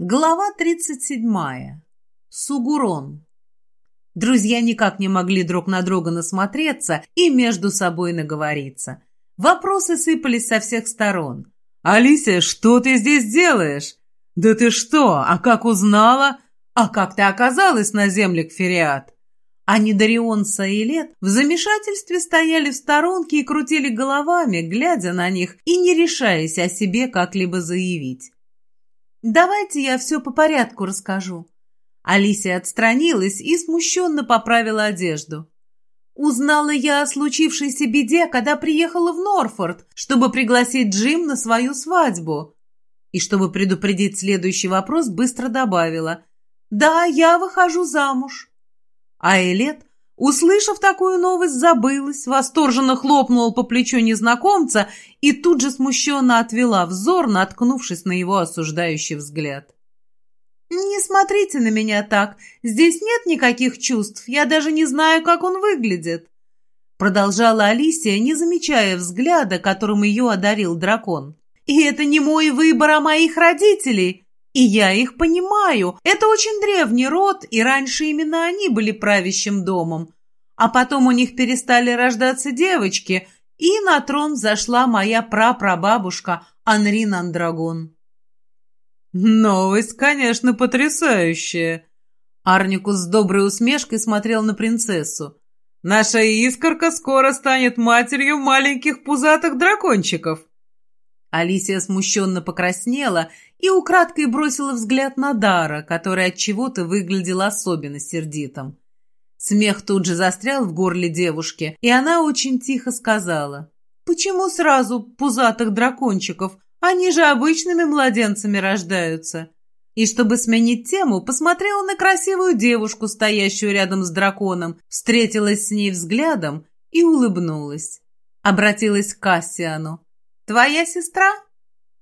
Глава 37. Сугурон. Друзья никак не могли друг на друга насмотреться и между собой наговориться. Вопросы сыпались со всех сторон. «Алисия, что ты здесь делаешь? Да ты что, а как узнала? А как ты оказалась на земле Кфериат?» А Недарион с Аилет в замешательстве стояли в сторонке и крутили головами, глядя на них и не решаясь о себе как-либо заявить. Давайте я все по порядку расскажу. Алисия отстранилась и смущенно поправила одежду. Узнала я о случившейся беде, когда приехала в Норфорд, чтобы пригласить Джим на свою свадьбу. И чтобы предупредить следующий вопрос, быстро добавила. «Да, я выхожу замуж». А Элет Услышав такую новость, забылась, восторженно хлопнула по плечу незнакомца и тут же смущенно отвела взор, наткнувшись на его осуждающий взгляд. «Не смотрите на меня так. Здесь нет никаких чувств. Я даже не знаю, как он выглядит». Продолжала Алисия, не замечая взгляда, которым ее одарил дракон. «И это не мой выбор, а моих родителей. И я их понимаю. Это очень древний род, и раньше именно они были правящим домом. А потом у них перестали рождаться девочки, и на трон зашла моя прапрабабушка Анрин Андрагон. «Новость, конечно, потрясающая!» Арникус с доброй усмешкой смотрел на принцессу. «Наша искорка скоро станет матерью маленьких пузатых дракончиков!» Алисия смущенно покраснела и украдкой бросила взгляд на Дара, который от чего-то выглядел особенно сердитым. Смех тут же застрял в горле девушки, и она очень тихо сказала. «Почему сразу пузатых дракончиков? Они же обычными младенцами рождаются». И чтобы сменить тему, посмотрела на красивую девушку, стоящую рядом с драконом, встретилась с ней взглядом и улыбнулась. Обратилась к Кассиану. «Твоя сестра?»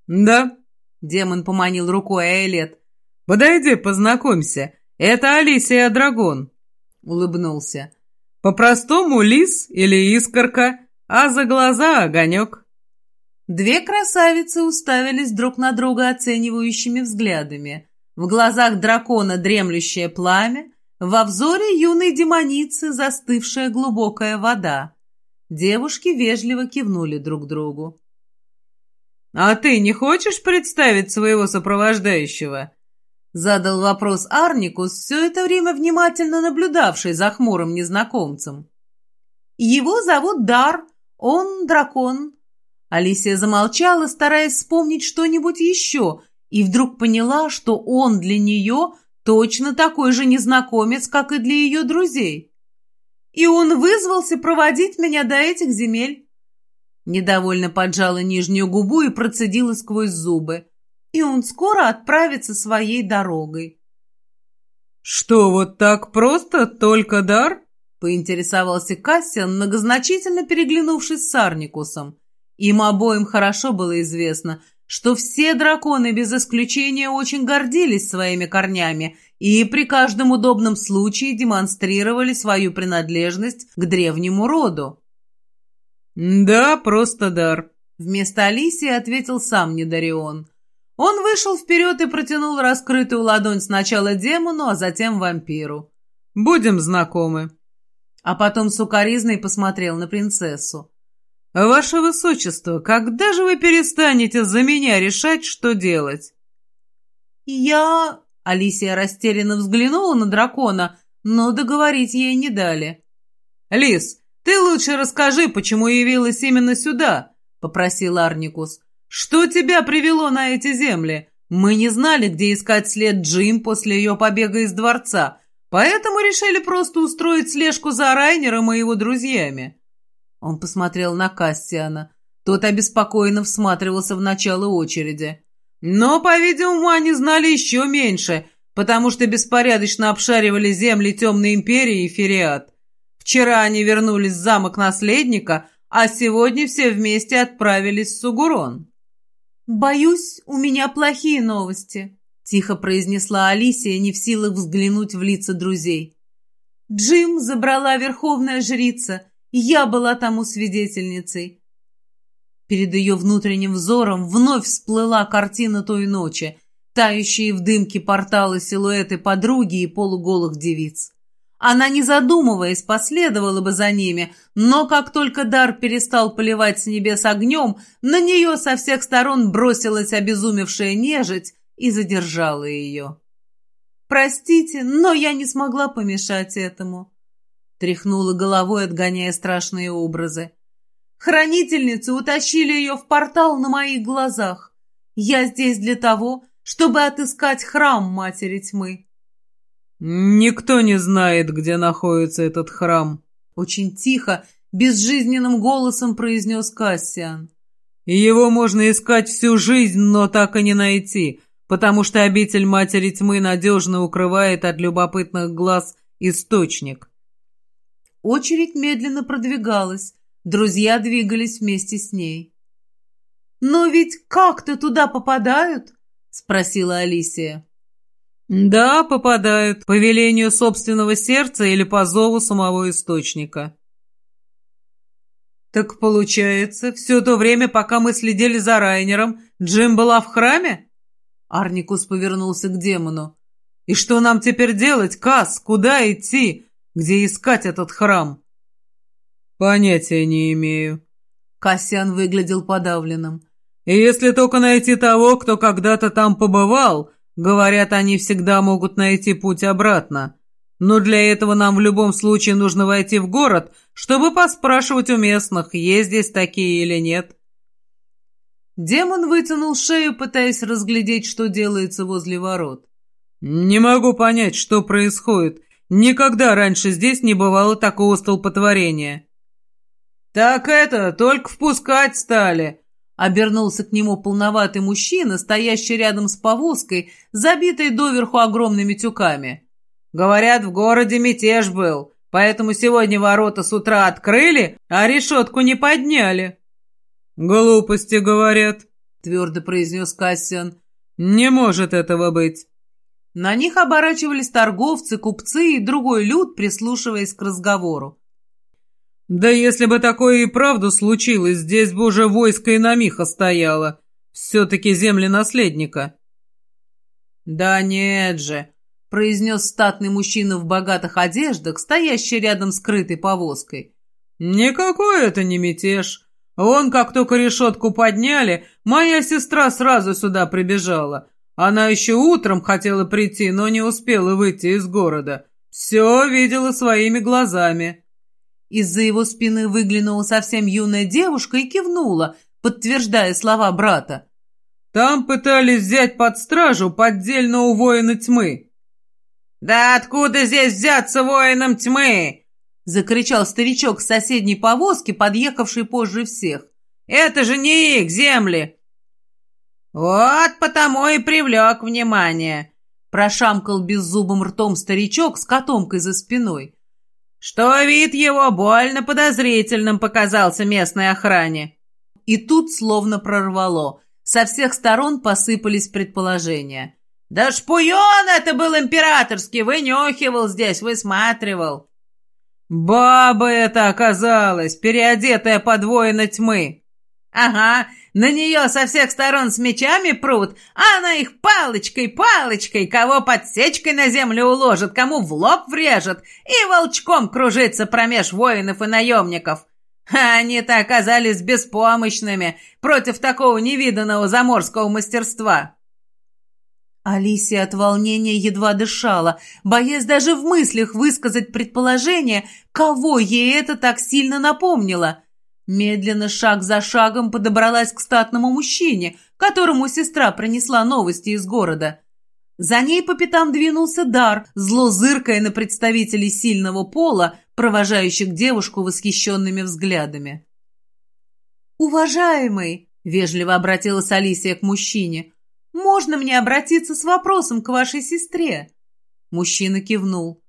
«Да», — демон поманил рукой Аэлет. «Подойди, познакомься. Это Алисия Драгон», — улыбнулся. «По-простому лис или искорка, а за глаза огонек». Две красавицы уставились друг на друга оценивающими взглядами. В глазах дракона дремлющее пламя, во взоре юной демоницы застывшая глубокая вода. Девушки вежливо кивнули друг другу. «А ты не хочешь представить своего сопровождающего?» Задал вопрос Арникус, все это время внимательно наблюдавший за хмурым незнакомцем. «Его зовут Дар, он дракон». Алисия замолчала, стараясь вспомнить что-нибудь еще, и вдруг поняла, что он для нее точно такой же незнакомец, как и для ее друзей. И он вызвался проводить меня до этих земель. Недовольно поджала нижнюю губу и процедила сквозь зубы. И он скоро отправится своей дорогой. «Что, вот так просто? Только дар?» Поинтересовался Кассиан, многозначительно переглянувшись с Арникусом. Им обоим хорошо было известно, что все драконы без исключения очень гордились своими корнями и при каждом удобном случае демонстрировали свою принадлежность к древнему роду. «Да, просто дар», — вместо Алисии ответил сам Недарион. Он вышел вперед и протянул раскрытую ладонь сначала демону, а затем вампиру. «Будем знакомы». А потом сукоризной посмотрел на принцессу. «Ваше Высочество, когда же вы перестанете за меня решать, что делать?» «Я...» — Алисия растерянно взглянула на дракона, но договорить ей не дали. «Лис, «Ты лучше расскажи, почему явилась именно сюда», — попросил Арникус. «Что тебя привело на эти земли? Мы не знали, где искать след Джим после ее побега из дворца, поэтому решили просто устроить слежку за Райнером и его друзьями». Он посмотрел на Кассиана. Тот обеспокоенно всматривался в начало очереди. «Но, по-видимому, они знали еще меньше, потому что беспорядочно обшаривали земли Темной Империи и Фериат. Вчера они вернулись в замок наследника, а сегодня все вместе отправились в Сугурон. «Боюсь, у меня плохие новости», — тихо произнесла Алисия, не в силах взглянуть в лица друзей. «Джим забрала верховная жрица, я была тому свидетельницей». Перед ее внутренним взором вновь всплыла картина той ночи. тающие в дымке порталы силуэты подруги и полуголых девиц. Она, не задумываясь, последовала бы за ними, но как только дар перестал поливать с небес огнем, на нее со всех сторон бросилась обезумевшая нежить и задержала ее. «Простите, но я не смогла помешать этому», — тряхнула головой, отгоняя страшные образы. «Хранительницы утащили ее в портал на моих глазах. Я здесь для того, чтобы отыскать храм Матери Тьмы». «Никто не знает, где находится этот храм», — очень тихо, безжизненным голосом произнес Кассиан. «Его можно искать всю жизнь, но так и не найти, потому что обитель Матери Тьмы надежно укрывает от любопытных глаз источник». Очередь медленно продвигалась, друзья двигались вместе с ней. «Но ведь как-то туда попадают?» — спросила Алисия. «Да, попадают, по велению собственного сердца или по зову самого источника». «Так получается, все то время, пока мы следили за Райнером, Джим была в храме?» Арникус повернулся к демону. «И что нам теперь делать, Кас? Куда идти? Где искать этот храм?» «Понятия не имею». Кассиан выглядел подавленным. «И если только найти того, кто когда-то там побывал, Говорят, они всегда могут найти путь обратно. Но для этого нам в любом случае нужно войти в город, чтобы поспрашивать у местных, есть здесь такие или нет. Демон вытянул шею, пытаясь разглядеть, что делается возле ворот. «Не могу понять, что происходит. Никогда раньше здесь не бывало такого столпотворения». «Так это, только впускать стали», Обернулся к нему полноватый мужчина, стоящий рядом с повозкой, забитой доверху огромными тюками. «Говорят, в городе мятеж был, поэтому сегодня ворота с утра открыли, а решетку не подняли». «Глупости, говорят», — твердо произнес Кассиан. «Не может этого быть». На них оборачивались торговцы, купцы и другой люд, прислушиваясь к разговору. «Да если бы такое и правду случилось, здесь бы уже войско и намиха стояло. Все-таки земли наследника». «Да нет же», — произнес статный мужчина в богатых одеждах, стоящий рядом с крытой повозкой. «Никакой это не мятеж. Вон, как только решетку подняли, моя сестра сразу сюда прибежала. Она еще утром хотела прийти, но не успела выйти из города. Все видела своими глазами». Из-за его спины выглянула совсем юная девушка и кивнула, подтверждая слова брата. «Там пытались взять под стражу поддельного воина тьмы». «Да откуда здесь взяться воином тьмы?» — закричал старичок с соседней повозки, подъехавший позже всех. «Это же не их земли!» «Вот потому и привлек внимание», — прошамкал беззубым ртом старичок с котомкой за спиной что вид его больно подозрительным показался местной охране. И тут словно прорвало. Со всех сторон посыпались предположения. «Да шпуен это был императорский, вынюхивал здесь, высматривал». «Баба это оказалась, переодетая под воина тьмы». «Ага, на нее со всех сторон с мечами прут, а она их палочкой, палочкой, кого подсечкой на землю уложит, кому в лоб врежет, и волчком кружится промеж воинов и наемников. А они-то оказались беспомощными против такого невиданного заморского мастерства. Алисия от волнения едва дышала, боясь даже в мыслях высказать предположение, кого ей это так сильно напомнило – Медленно, шаг за шагом, подобралась к статному мужчине, которому сестра принесла новости из города. За ней по пятам двинулся Дар, зло зыркая на представителей сильного пола, провожающих девушку восхищенными взглядами. «Уважаемый!» — вежливо обратилась Алисия к мужчине. «Можно мне обратиться с вопросом к вашей сестре?» Мужчина кивнул.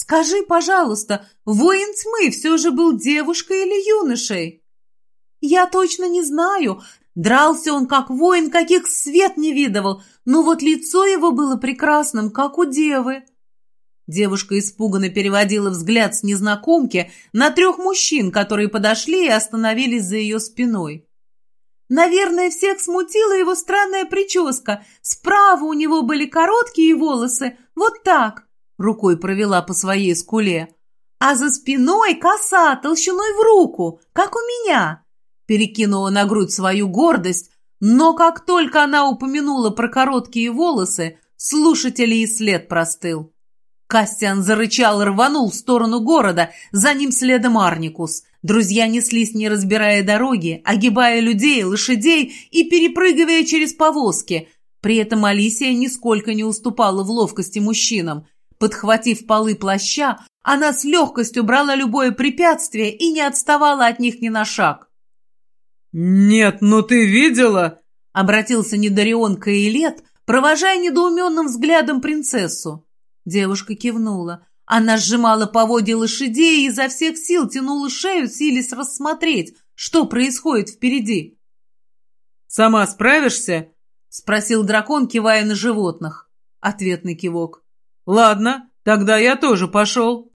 Скажи, пожалуйста, воин тьмы все же был девушкой или юношей? Я точно не знаю. Дрался он как воин, каких свет не видывал, но вот лицо его было прекрасным, как у девы. Девушка испуганно переводила взгляд с незнакомки на трех мужчин, которые подошли и остановились за ее спиной. Наверное, всех смутила его странная прическа. Справа у него были короткие волосы, вот так, рукой провела по своей скуле. А за спиной коса толщиной в руку, как у меня. Перекинула на грудь свою гордость, но как только она упомянула про короткие волосы, слушателей и след простыл. Кастиан зарычал и рванул в сторону города, за ним следом Арникус. Друзья неслись, не разбирая дороги, огибая людей, лошадей и перепрыгивая через повозки. При этом Алисия нисколько не уступала в ловкости мужчинам. Подхватив полы плаща, она с легкостью брала любое препятствие и не отставала от них ни на шаг. «Нет, ну ты видела?» — обратился Недарион Каэлет, провожая недоуменным взглядом принцессу. Девушка кивнула. Она сжимала поводья лошадей и изо всех сил тянула шею, силясь рассмотреть, что происходит впереди. «Сама справишься?» — спросил дракон, кивая на животных. Ответный кивок. «Ладно, тогда я тоже пошел».